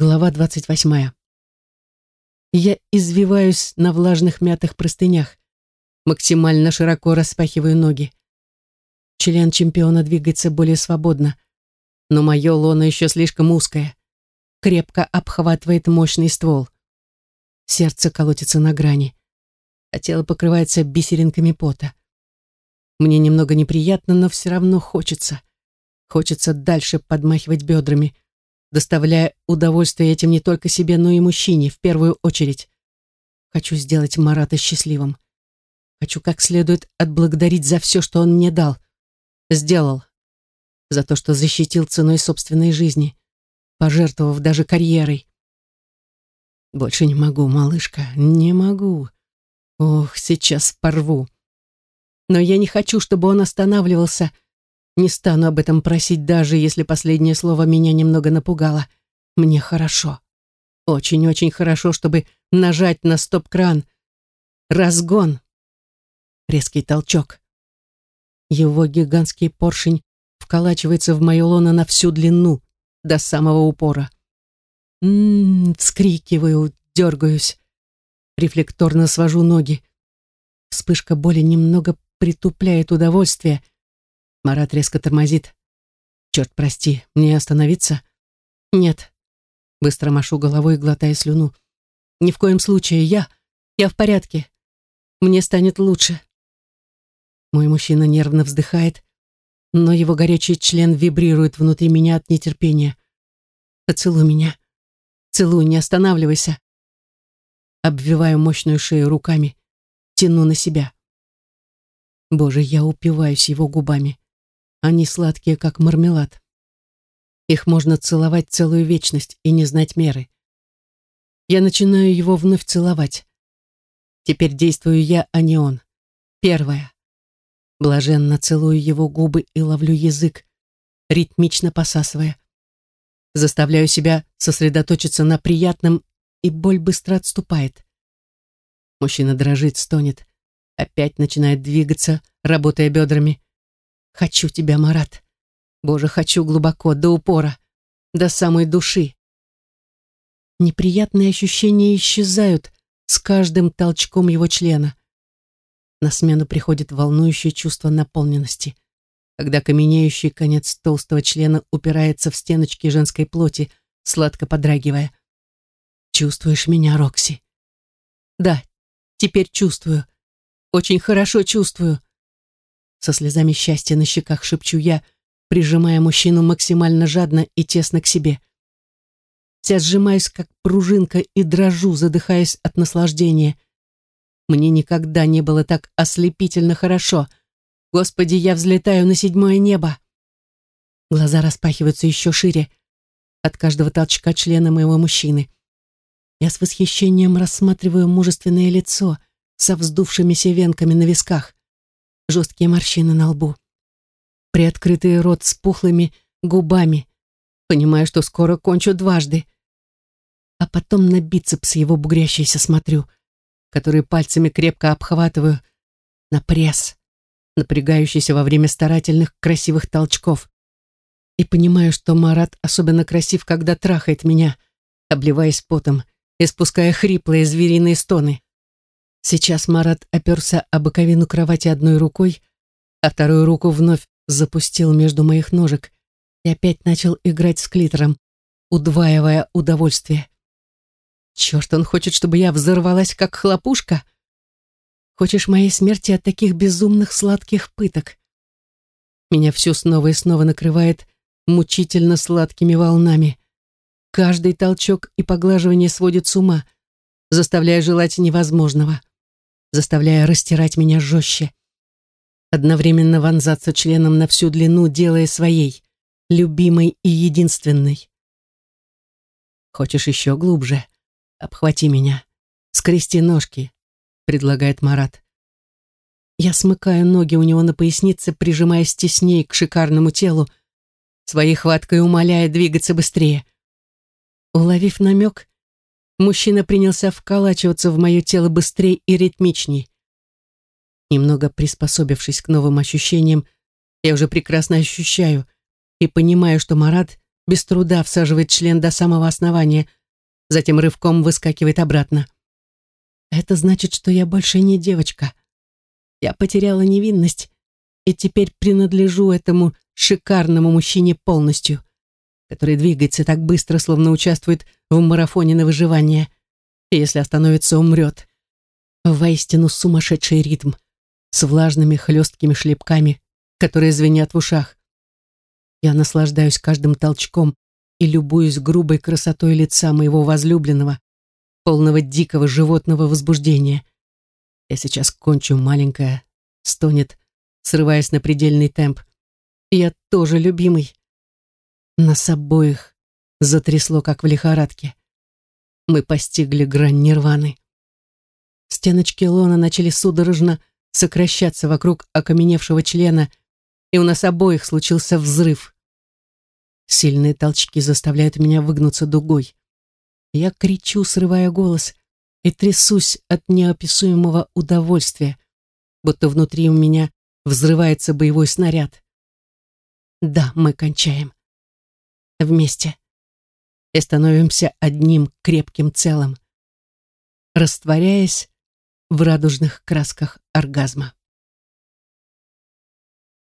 Глава двадцать восьмая. Я извиваюсь на влажных мятых простынях, максимально широко распахиваю ноги. Член чемпиона двигается более свободно, но мое лоно еще слишком узкое, крепко обхватывает мощный ствол. Сердце колотится на грани, а тело покрывается бисеринками пота. Мне немного неприятно, но все равно хочется. Хочется дальше подмахивать бедрами, доставляя удовольствие этим не только себе, но и мужчине в первую очередь. Хочу сделать Марата счастливым. Хочу как следует отблагодарить за все, что он мне дал. Сделал. За то, что защитил ценой собственной жизни, пожертвовав даже карьерой. Больше не могу, малышка, не могу. Ох, сейчас порву. Но я не хочу, чтобы он останавливался, — не стану об этом просить, даже если последнее слово меня немного напугало. Мне хорошо. Очень-очень хорошо, чтобы нажать на стоп-кран. Разгон. Резкий толчок. Его гигантский поршень вколачивается в мою лоно на всю длину, до самого упора. М-м, вскрикиваю, дергаюсь. Рефлекторно свожу ноги. Вспышка боли немного притупляет удовольствие — Марат резко тормозит. «Черт, прости, мне остановиться?» «Нет». Быстро машу головой, глотая слюну. «Ни в коем случае. Я... Я в порядке. Мне станет лучше». Мой мужчина нервно вздыхает, но его горячий член вибрирует внутри меня от нетерпения. «Поцелуй меня. Целуй, не останавливайся». Обвиваю мощную шею руками, тяну на себя. Боже, я упиваюсь его губами. Они сладкие, как мармелад. Их можно целовать целую вечность и не знать меры. Я начинаю его вновь целовать. Теперь действую я, а не он. Первая. Блаженно целую его губы и ловлю язык, ритмично посасывая. Заставляю себя сосредоточиться на приятном, и боль быстро отступает. Мужчина дрожит, стонет, опять начинает двигаться, работая бедрами. Хочу тебя, Марат. Боже, хочу глубоко, до упора, до самой души. Неприятные ощущения исчезают с каждым толчком его члена. На смену приходит волнующее чувство наполненности, когда каменеющий конец толстого члена упирается в стеночки женской плоти, сладко подрагивая. «Чувствуешь меня, Рокси?» «Да, теперь чувствую. Очень хорошо чувствую. Со слезами счастья на щеках шепчу я, прижимая мужчину максимально жадно и тесно к себе. Вся сжимаюсь, как пружинка, и дрожу, задыхаясь от наслаждения. Мне никогда не было так ослепительно хорошо. Господи, я взлетаю на седьмое небо. Глаза распахиваются еще шире от каждого толчка члена моего мужчины. Я с восхищением рассматриваю мужественное лицо со вздувшимися венками на висках жесткие морщины на лбу. Приоткрытый рот с пухлыми губами, понимая, что скоро кончу дважды. А потом на бицепс его бугрящийся смотрю, который пальцами крепко обхватываю, на пресс, напрягающийся во время старательных красивых толчков. И понимаю, что Марат особенно красив, когда трахает меня, обливаясь потом, испуская хриплые звериные стоны. Сейчас Марат оперся о боковину кровати одной рукой, а вторую руку вновь запустил между моих ножек и опять начал играть с клитором, удваивая удовольствие. Черт, он хочет, чтобы я взорвалась, как хлопушка? Хочешь моей смерти от таких безумных сладких пыток? Меня все снова и снова накрывает мучительно сладкими волнами. Каждый толчок и поглаживание сводит с ума, заставляя желать невозможного заставляя растирать меня жестче. Одновременно вонзаться членом на всю длину, делая своей, любимой и единственной. «Хочешь еще глубже? Обхвати меня. Скрести ножки», — предлагает Марат. Я смыкаю ноги у него на пояснице, прижимаясь теснее к шикарному телу, своей хваткой умоляя двигаться быстрее. Уловив намек, мужчина принялся вколачиваться в мое тело быстрее и ритмичней. Немного приспособившись к новым ощущениям, я уже прекрасно ощущаю и понимаю, что Марат без труда всаживает член до самого основания, затем рывком выскакивает обратно. Это значит, что я больше не девочка. Я потеряла невинность и теперь принадлежу этому шикарному мужчине полностью, который двигается так быстро, словно участвует в марафоне на выживание, и если остановится, умрет. Воистину сумасшедший ритм с влажными хлесткими шлепками, которые звенят в ушах. Я наслаждаюсь каждым толчком и любуюсь грубой красотой лица моего возлюбленного, полного дикого животного возбуждения. Я сейчас кончу, маленькая, стонет, срываясь на предельный темп. я тоже любимый. Нас обоих затрясло, как в лихорадке. Мы постигли грань нирваны. Стеночки лона начали судорожно сокращаться вокруг окаменевшего члена, и у нас обоих случился взрыв. Сильные толчки заставляют меня выгнуться дугой. Я кричу, срывая голос, и трясусь от неописуемого удовольствия, будто внутри у меня взрывается боевой снаряд. Да, мы кончаем. Вместе. И становимся одним крепким целым, растворяясь в радужных красках оргазма.